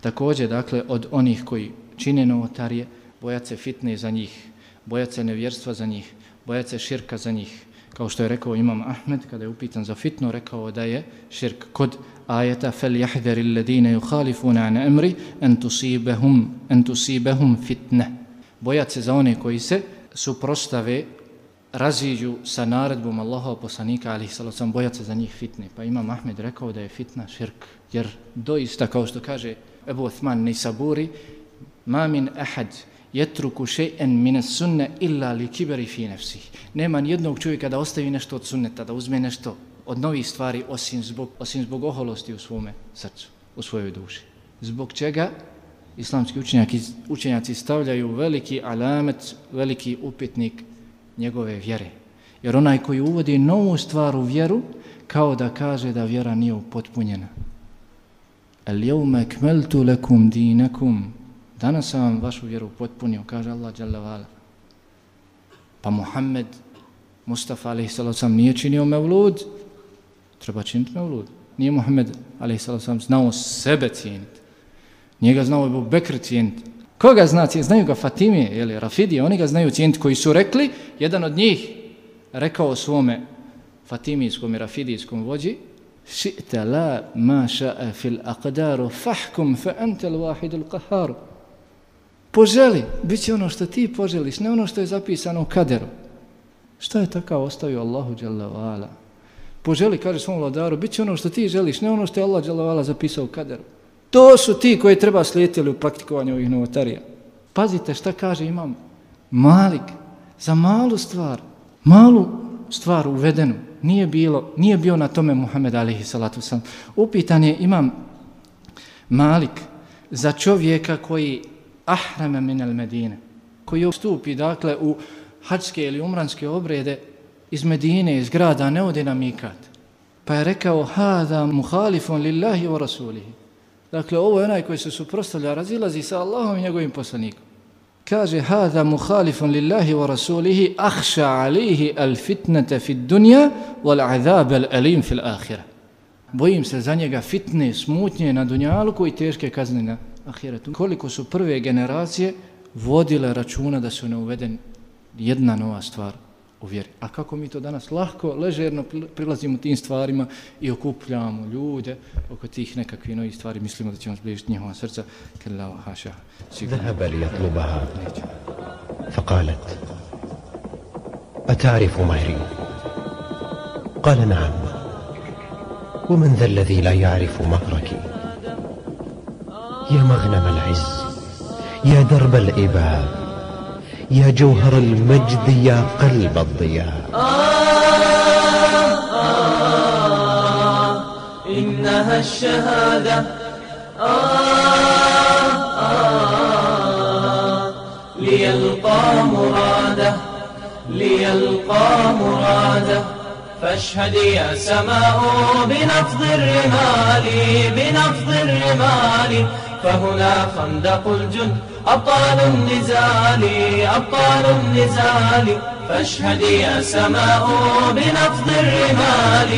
Također, dakle, od onih koji čine novotarije, bojat se fitne za njih, bojat se nevjerstva za njih, bojat se širka za njih, kao što je rekao imam Ahmed kada je upitan za fitnu, rekao da je širk kod ajeta fel jahderi ledine yuhalifuna an emri en tusibahum en tusibehum fitne. Bojat se za one koji se suprostave raziđu sa naredbom Allaha poslanika, ali sam bojat se za njih fitne. Pa imam Ahmed rekao da je fitna širk, jer doista, kao što kaže Ebu Othman Nisaburi, ma min ahad jetruku še'en mine sunne illa li kiberi fi nefsi. Nema nijednog čovjeka da ostavi nešto od sunneta, da uzme nešto od novih stvari osim zbog, osim zbog oholosti u svome srcu, u svojoj duši. Zbog čega? islamski učenjaki, učenjaci stavljaju veliki alamet, veliki upitnik njegove vjere. Jer onaj koji uvodi novu stvar u vjeru, kao da kaže da vjera nije upotpunjena. El jevme kmeltu lekum dinakum. Danas sam vam vašu vjeru potpunio, kaže Allah dželle Pa Muhammed Mustafa alejhi salatu nije činio mevlud. Treba činiti mevlud. Nije Muhammed alejhi salatu znao sebe cijeniti. Nije ga znao Ebu Bekr cijeniti. Koga zna cijeniti? Znaju ga Fatimije, ili Rafidije, oni ga znaju cijeniti koji su rekli, jedan od njih rekao svome Fatimijskom i Rafidijskom vođi, Ši'te la ma ša'a fil aqdaru fahkum fa antel l-wahidul qaharu. Poželi, bit će ono što ti poželiš, ne ono što je zapisano u kaderu. Šta je takav ostavio Allahu dželle Poželi, kaže svom vladaru, bit će ono što ti želiš, ne ono što je Allah dželle zapisao u kaderu. To su ti koji treba slijetili u praktikovanju ovih novotarija. Pazite šta kaže imam Malik za malu stvar, malu stvar uvedenu. Nije bilo, nije bio na tome Muhammed alihi salatu sam. Upitan je imam Malik za čovjeka koji ahrame min al Medine, koji ustupi dakle u hađske ili umranske obrede iz Medine, iz grada, ne ode na mikat. Pa je rekao, hada muhalifun lillahi wa rasulihi. Dakle, ovo je onaj koji se suprostavlja, razilazi sa Allahom i njegovim poslanikom. Kaže, hada muhalifun lillahi wa rasulihi, ahša alihi al fitnete fit dunja, wal azab al alim fil ahira. Bojim se za njega fitne, smutnje na dunjalu i teške kazne na ahiretu. Koliko su prve generacije vodile računa da su ne uveden jedna nova stvar u vjeri. A kako mi to danas lahko, ležerno prilazimo tim stvarima i okupljamo ljude oko tih nekakvih novih stvari, mislimo da ćemo zbližiti njihova srca. Kalla wa haša. ذهب ليطلبها فقالت أتعرف مهري قال نعم ومن ذا الذي لا يعرف مهرك يا مغنم العز يا درب الإباب يا جوهر المجد يا قلب الضياء. آه آه إنها الشهادة. آه آه ليلقى مراده ليلقى مراده. فاشهد يا سماء بنفض الرمال بنفض الرمال. فهنا خندق الجند أبطال النزال أبطال النزال. فاشهد يا سماء بنفض الرمال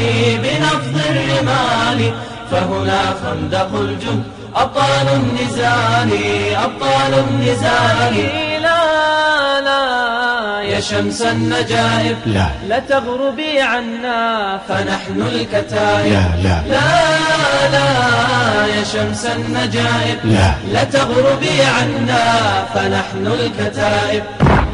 بنفض الرمال. فهنا خندق الجند أبطال النزال أبطال النزال. لا لا. يا شمس النجائب. لا. لا تغربي عنا فنحن الكتائب. لا لا. لا لا يا شمس النجائب. لا. لا تغربي عنا فنحن الكتائب.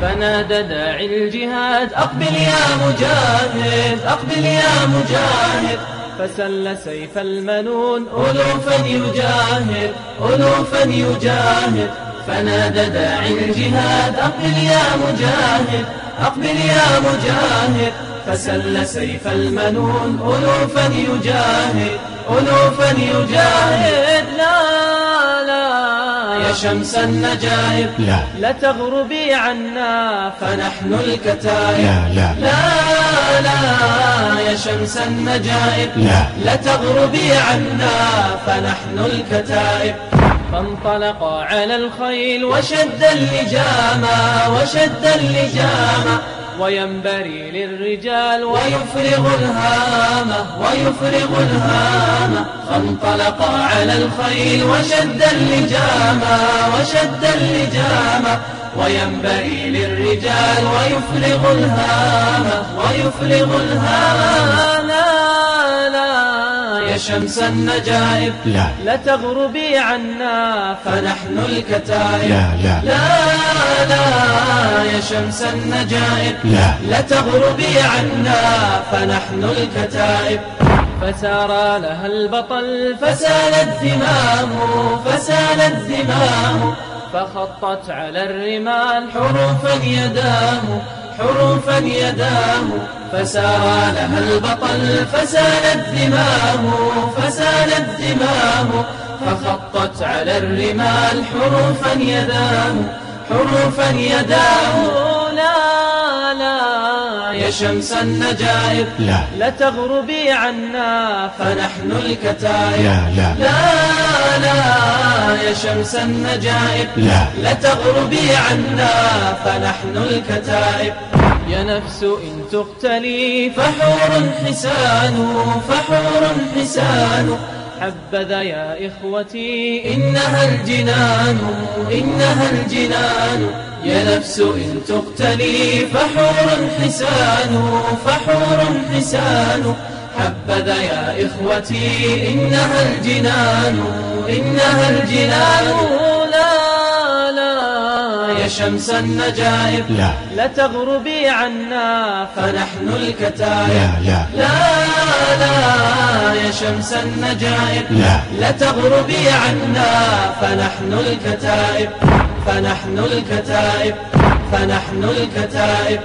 فنادى داعي الجهاد. أقبل يا مجاهد أقبل يا مجاهد. فسل سيف المنون ألوفا يجاهد ألوفا يجاهد. فنادى داعي الجهاد أقبل يا مجاهد أقبل يا مجاهد. فسل سيف المنون ألوفا يجاهد ألوفا يجاهد. لا شمس النجائب لا. لا. تغربي عنا فنحن الكتائب. لا لا. لا لا يا شمس النجائب لا. لا تغربي عنا فنحن الكتائب. فانطلق على الخيل وشد اللجام وشد اللجام وينبري للرجال ويفرغ الهام ويفرغ الهام. فانطلق على الخيل وشد اللجام وشد اللجام. وينبري للرجال ويفرغ الهام ويفرغ الهام. لا لا يا شمس النجائب لا. لا تغربي عنا فنحن الكتائب. لا لا. لا لا. شمس النجائب. لا. لا تغربي عنا فنحن الكتائب. فسار لها البطل فسالت ذمامه فسالت ذمامه فخطت على الرمال حروفا يداه حروفا يداه فسارى لها البطل فسالت دماه فسالت دماه فخطت على الرمال حروفا يداه حروفا يداه. لا لا يا شمس النجائب لا. لا تغربي عنا فنحن الكتائب. لا لا. لا لا يا شمس النجائب لا. لا تغربي عنا فنحن الكتائب. يا نفس إن تقتلي فحور حسان فحور حسان. حبذا يا إخوتي. إنها الجنان إنها الجنان. يا نفس إن تقتلي فحور حسان فحور حسان حبذا يا إخوتي إنها الجنان إنها الجنان. لا يا شمس النجائب. لا. لا تغربي عنا فنحن الكتائب. لا لا. لا لا يا شمس النجائب. لا. لا تغربي عنا فنحن الكتائب. فنحن الكتائب. فنحن الكتائب.